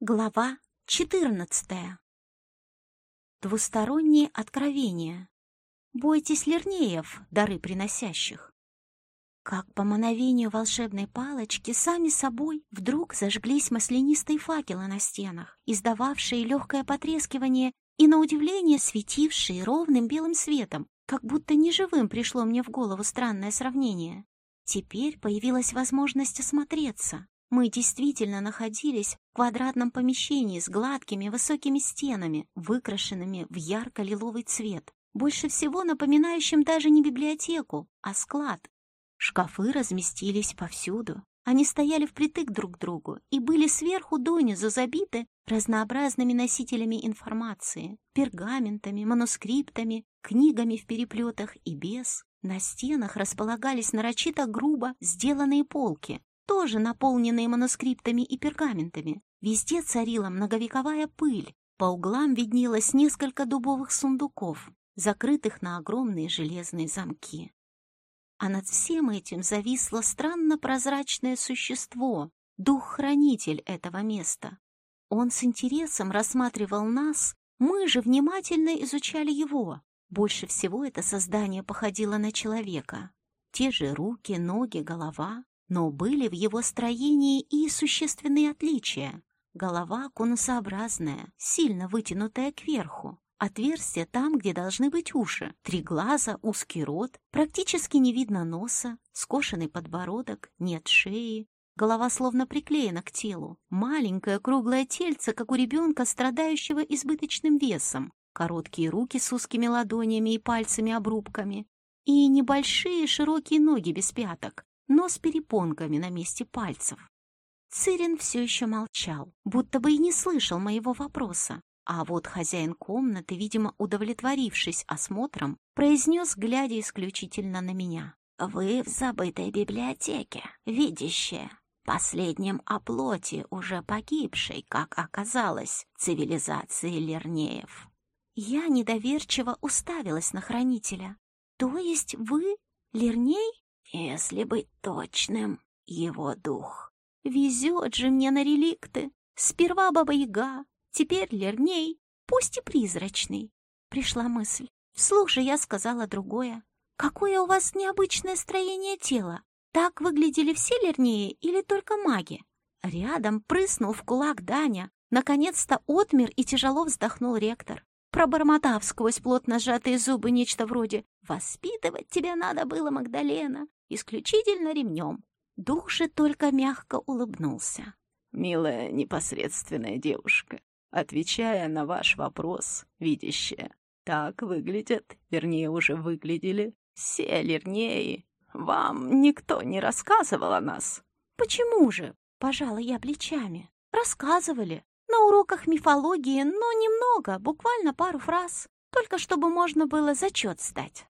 Глава 14. Двусторонние откровения. Бойтесь лернеев, дары приносящих. Как по мановению волшебной палочки, сами собой вдруг зажглись маслянистые факелы на стенах, издававшие легкое потрескивание и, на удивление, светившие ровным белым светом, как будто неживым пришло мне в голову странное сравнение. Теперь появилась возможность осмотреться. Мы действительно находились в квадратном помещении с гладкими высокими стенами, выкрашенными в ярко-лиловый цвет, больше всего напоминающим даже не библиотеку, а склад. Шкафы разместились повсюду. Они стояли впритык друг к другу и были сверху донизу забиты разнообразными носителями информации, пергаментами, манускриптами, книгами в переплетах и без. На стенах располагались нарочито грубо сделанные полки, тоже наполненные манускриптами и пергаментами. Везде царила многовековая пыль, по углам виднелось несколько дубовых сундуков, закрытых на огромные железные замки. А над всем этим зависло странно прозрачное существо, дух-хранитель этого места. Он с интересом рассматривал нас, мы же внимательно изучали его. Больше всего это создание походило на человека. Те же руки, ноги, голова, но были в его строении и существенные отличия. Голова конусообразная, сильно вытянутая кверху. Отверстие там, где должны быть уши. Три глаза, узкий рот, практически не видно носа, скошенный подбородок, нет шеи. Голова словно приклеена к телу. Маленькое круглое тельце, как у ребенка, страдающего избыточным весом. Короткие руки с узкими ладонями и пальцами-обрубками. И небольшие широкие ноги без пяток но с перепонками на месте пальцев. Цирин все еще молчал, будто бы и не слышал моего вопроса. А вот хозяин комнаты, видимо, удовлетворившись осмотром, произнес, глядя исключительно на меня. «Вы в забытой библиотеке, видящая, последнем оплоте уже погибшей, как оказалось, цивилизации Лернеев». Я недоверчиво уставилась на хранителя. «То есть вы Лерней?» Если быть точным, его дух. Везет же мне на реликты. Сперва Баба-Яга, теперь Лерней, пусть и призрачный. Пришла мысль. Вслух же я сказала другое. Какое у вас необычное строение тела? Так выглядели все Лернеи или только маги? Рядом прыснул в кулак Даня. Наконец-то отмер и тяжело вздохнул ректор пробормотав сквозь плотно сжатые зубы нечто вроде «Воспитывать тебя надо было, Магдалена исключительно ремнем. Дух же только мягко улыбнулся. «Милая непосредственная девушка, отвечая на ваш вопрос, видящая, так выглядят, вернее, уже выглядели все лирнеи. Вам никто не рассказывал о нас?» «Почему же?» — пожала я плечами. «Рассказывали. На уроках мифологии, но немного, буквально пару фраз. Только чтобы можно было зачет сдать».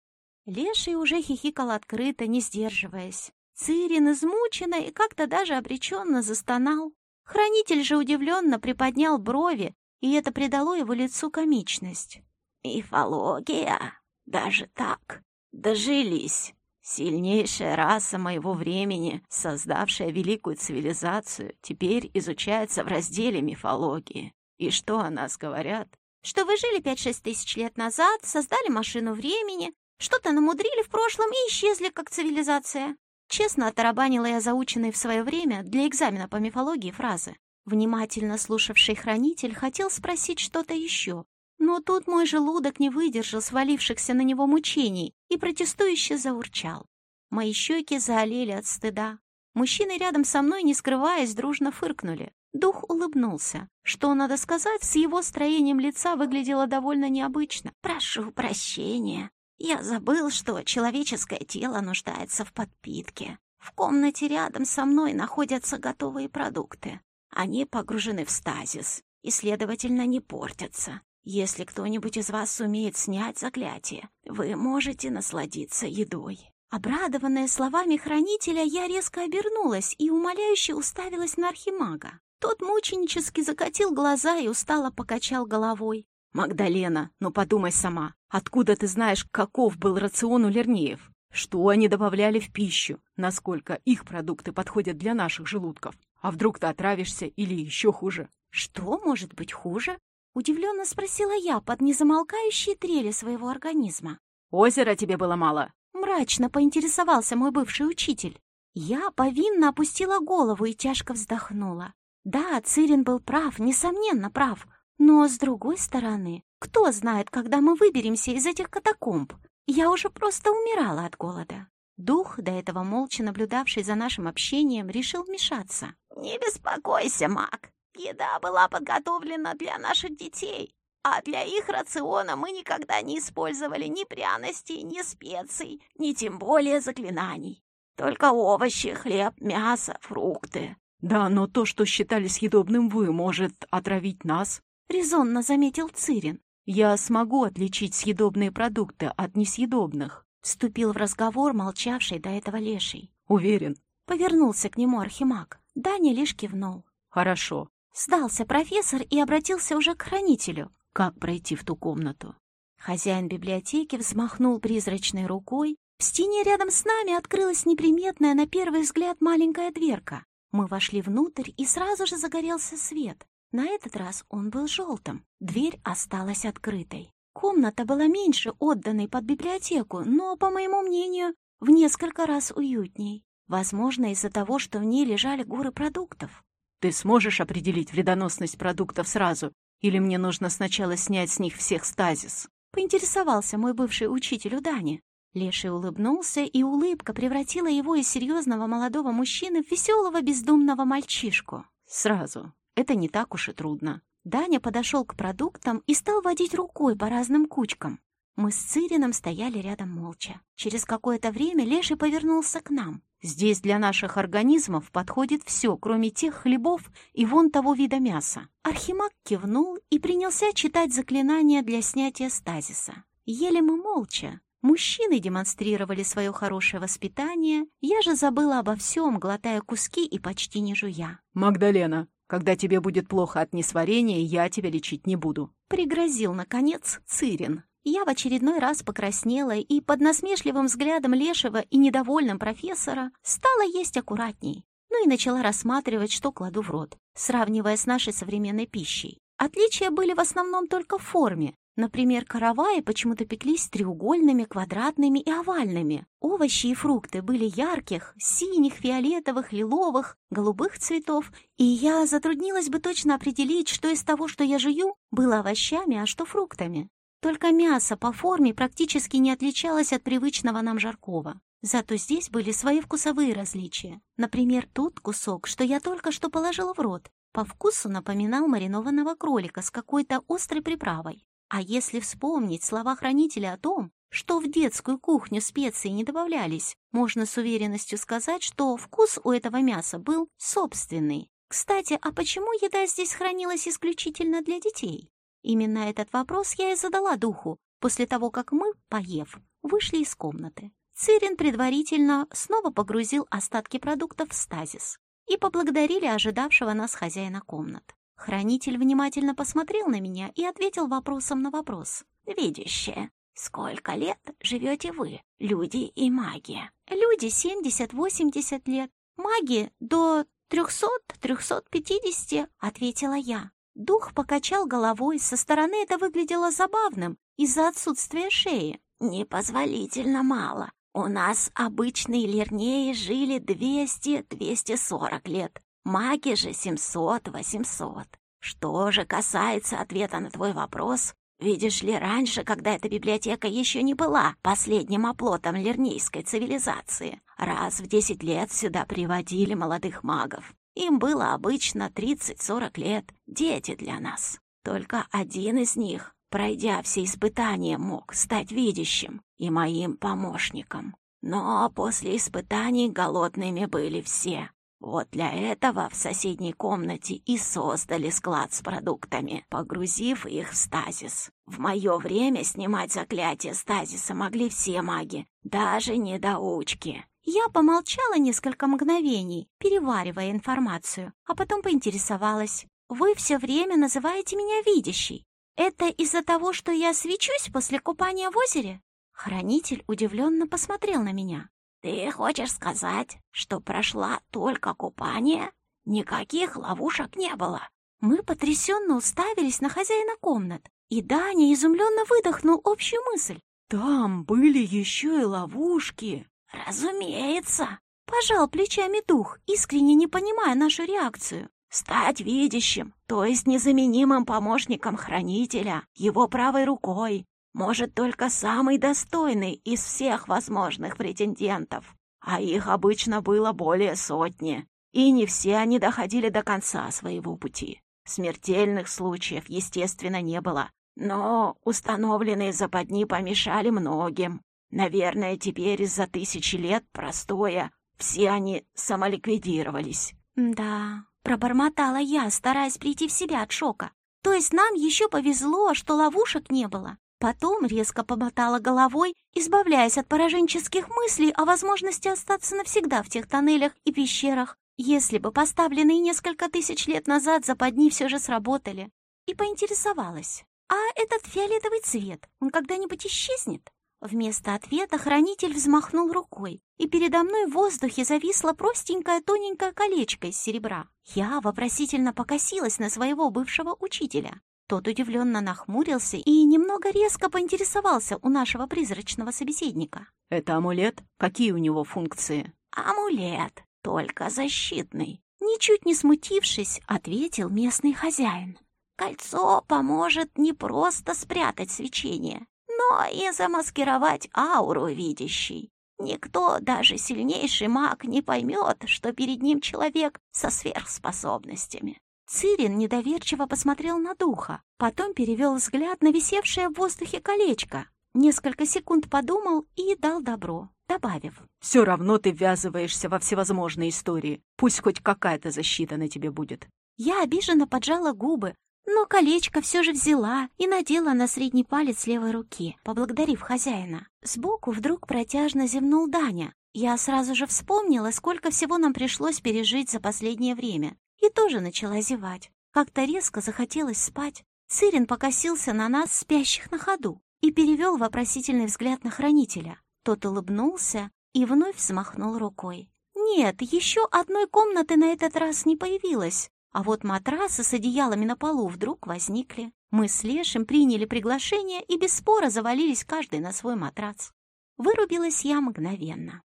Леший уже хихикал открыто, не сдерживаясь. Цирин измученно и как-то даже обреченно застонал. Хранитель же удивленно приподнял брови, и это придало его лицу комичность. «Мифология? Даже так? Дожились!» Сильнейшая раса моего времени, создавшая великую цивилизацию, теперь изучается в разделе мифологии. И что о нас говорят? Что вы жили 5-6 тысяч лет назад, создали машину времени, что-то намудрили в прошлом и исчезли как цивилизация. Честно оторобанила я заученные в свое время для экзамена по мифологии фразы. Внимательно слушавший хранитель хотел спросить что-то еще, но тут мой желудок не выдержал свалившихся на него мучений и протестующе заурчал. Мои щеки заолели от стыда. Мужчины рядом со мной, не скрываясь, дружно фыркнули. Дух улыбнулся. Что, надо сказать, с его строением лица выглядело довольно необычно. «Прошу прощения», я забыл, что человеческое тело нуждается в подпитке. В комнате рядом со мной находятся готовые продукты. Они погружены в стазис и, следовательно, не портятся. Если кто-нибудь из вас сумеет снять заклятие, вы можете насладиться едой. Обрадованная словами хранителя, я резко обернулась и умоляюще уставилась на архимага. Тот мученически закатил глаза и устало покачал головой. «Магдалена, ну подумай сама, откуда ты знаешь, каков был рацион у Лернеев? Что они добавляли в пищу? Насколько их продукты подходят для наших желудков? А вдруг ты отравишься или еще хуже? Что может быть хуже? Удивленно спросила я под незамолкающие трели своего организма. «Озера тебе было мало?» Мрачно поинтересовался мой бывший учитель. Я повинно опустила голову и тяжко вздохнула. Да, Цирин был прав, несомненно прав. Но, с другой стороны, кто знает, когда мы выберемся из этих катакомб? Я уже просто умирала от голода. Дух, до этого молча наблюдавший за нашим общением, решил вмешаться. «Не беспокойся, маг. Еда была подготовлена для наших детей, а для их рациона мы никогда не использовали ни пряностей, ни специй, ни тем более заклинаний. Только овощи, хлеб, мясо, фрукты. Да, но то, что считали съедобным вы, может отравить нас, резонно заметил Цирин. Я смогу отличить съедобные продукты от несъедобных. Вступил в разговор молчавший до этого леший. Уверен. Повернулся к нему архимаг. Даня лишь кивнул. Хорошо. Сдался профессор и обратился уже к хранителю. Как пройти в ту комнату? Хозяин библиотеки взмахнул призрачной рукой. В стене рядом с нами открылась неприметная на первый взгляд маленькая дверка. Мы вошли внутрь, и сразу же загорелся свет. На этот раз он был желтым. Дверь осталась открытой. Комната была меньше отданной под библиотеку, но, по моему мнению, в несколько раз уютней. Возможно, из-за того, что в ней лежали горы продуктов. Ты сможешь определить вредоносность продуктов сразу, или мне нужно сначала снять с них всех стазис? Поинтересовался мой бывший учитель у Дани. Леший улыбнулся, и улыбка превратила его из серьезного молодого мужчины в веселого бездумного мальчишку. Сразу. Это не так уж и трудно. Даня подошел к продуктам и стал водить рукой по разным кучкам. Мы с Цирином стояли рядом молча. Через какое-то время Леший повернулся к нам. Здесь для наших организмов подходит все, кроме тех хлебов и вон того вида мяса. Архимаг кивнул и принялся читать заклинания для снятия стазиса. Ели мы молча, Мужчины демонстрировали свое хорошее воспитание, я же забыла обо всем, глотая куски и почти не жуя. «Магдалена, когда тебе будет плохо от несварения, я тебя лечить не буду», — пригрозил, наконец, Цирин. Я в очередной раз покраснела и под насмешливым взглядом Лешего и недовольным профессора стала есть аккуратней. Ну и начала рассматривать, что кладу в рот, сравнивая с нашей современной пищей. Отличия были в основном только в форме, Например, караваи почему-то пеклись треугольными, квадратными и овальными. Овощи и фрукты были ярких, синих, фиолетовых, лиловых, голубых цветов, и я затруднилась бы точно определить, что из того, что я жую, было овощами, а что фруктами. Только мясо по форме практически не отличалось от привычного нам жаркого. Зато здесь были свои вкусовые различия. Например, тот кусок, что я только что положила в рот, по вкусу напоминал маринованного кролика с какой-то острой приправой. А если вспомнить слова хранителя о том, что в детскую кухню специи не добавлялись, можно с уверенностью сказать, что вкус у этого мяса был собственный. Кстати, а почему еда здесь хранилась исключительно для детей? Именно этот вопрос я и задала духу после того, как мы, поев, вышли из комнаты. Цирин предварительно снова погрузил остатки продуктов в стазис и поблагодарили ожидавшего нас хозяина комнат. Хранитель внимательно посмотрел на меня и ответил вопросом на вопрос. «Видящая, сколько лет живете вы, люди и маги?» «Люди 70-80 лет, маги до 300-350», — ответила я. Дух покачал головой, со стороны это выглядело забавным из-за отсутствия шеи. «Непозволительно мало. У нас обычные лернеи жили 200-240 лет. Маги же 700-800. Что же касается ответа на твой вопрос, видишь ли, раньше, когда эта библиотека еще не была последним оплотом лернейской цивилизации, раз в 10 лет сюда приводили молодых магов. Им было обычно 30-40 лет, дети для нас. Только один из них, пройдя все испытания, мог стать видящим и моим помощником. Но после испытаний голодными были все. Вот для этого в соседней комнате и создали склад с продуктами, погрузив их в стазис. В мое время снимать заклятие стазиса могли все маги, даже недоучки. Я помолчала несколько мгновений, переваривая информацию, а потом поинтересовалась. «Вы все время называете меня видящей. Это из-за того, что я свечусь после купания в озере?» Хранитель удивленно посмотрел на меня. «Ты хочешь сказать, что прошла только купание? Никаких ловушек не было?» Мы потрясенно уставились на хозяина комнат, и Даня изумленно выдохнул общую мысль. «Там были еще и ловушки!» «Разумеется!» — пожал плечами дух, искренне не понимая нашу реакцию. «Стать видящим, то есть незаменимым помощником хранителя, его правой рукой, может только самый достойный из всех возможных претендентов, а их обычно было более сотни, и не все они доходили до конца своего пути. Смертельных случаев, естественно, не было, но установленные западни помешали многим. Наверное, теперь из-за тысячи лет простоя все они самоликвидировались. Да, пробормотала я, стараясь прийти в себя от шока. То есть нам еще повезло, что ловушек не было. Потом резко помотала головой, избавляясь от пораженческих мыслей о возможности остаться навсегда в тех тоннелях и пещерах, если бы поставленные несколько тысяч лет назад западни все же сработали. И поинтересовалась, а этот фиолетовый цвет, он когда-нибудь исчезнет? Вместо ответа хранитель взмахнул рукой, и передо мной в воздухе зависло простенькое тоненькое колечко из серебра. Я вопросительно покосилась на своего бывшего учителя. Тот удивленно нахмурился и немного резко поинтересовался у нашего призрачного собеседника. «Это амулет? Какие у него функции?» «Амулет, только защитный», Ничуть не смутившись, ответил местный хозяин. «Кольцо поможет не просто спрятать свечение, но и замаскировать ауру видящей. Никто, даже сильнейший маг, не поймет, что перед ним человек со сверхспособностями. Цирин недоверчиво посмотрел на духа, потом перевел взгляд на висевшее в воздухе колечко, несколько секунд подумал и дал добро, добавив. «Все равно ты ввязываешься во всевозможные истории. Пусть хоть какая-то защита на тебе будет». Я обиженно поджала губы, но колечко все же взяла и надела на средний палец левой руки, поблагодарив хозяина. Сбоку вдруг протяжно зевнул Даня. Я сразу же вспомнила, сколько всего нам пришлось пережить за последнее время, и тоже начала зевать. Как-то резко захотелось спать. Цирин покосился на нас, спящих на ходу, и перевел вопросительный взгляд на хранителя. Тот улыбнулся и вновь взмахнул рукой. Нет, еще одной комнаты на этот раз не появилось, а вот матрасы с одеялами на полу вдруг возникли. Мы с Лешим приняли приглашение и без спора завалились каждый на свой матрац. Вырубилась я мгновенно.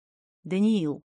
«Даниил,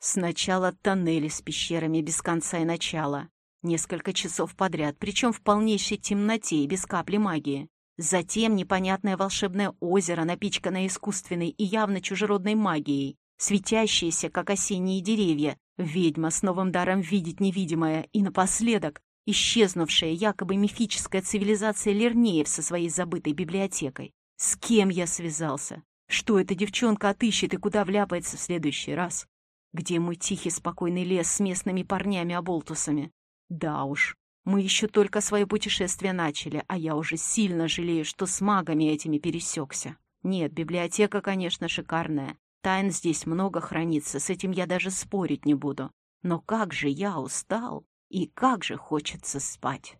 сначала тоннели с пещерами без конца и начала. Несколько часов подряд, причем в полнейшей темноте и без капли магии. Затем непонятное волшебное озеро, напичканное искусственной и явно чужеродной магией, светящиеся, как осенние деревья, Ведьма с новым даром видеть невидимое, и напоследок исчезнувшая якобы мифическая цивилизация Лернеев со своей забытой библиотекой. С кем я связался? Что эта девчонка отыщет и куда вляпается в следующий раз? Где мой тихий спокойный лес с местными парнями-оболтусами? Да уж, мы еще только свое путешествие начали, а я уже сильно жалею, что с магами этими пересекся. Нет, библиотека, конечно, шикарная, Тайн здесь много хранится, с этим я даже спорить не буду. Но как же я устал и как же хочется спать.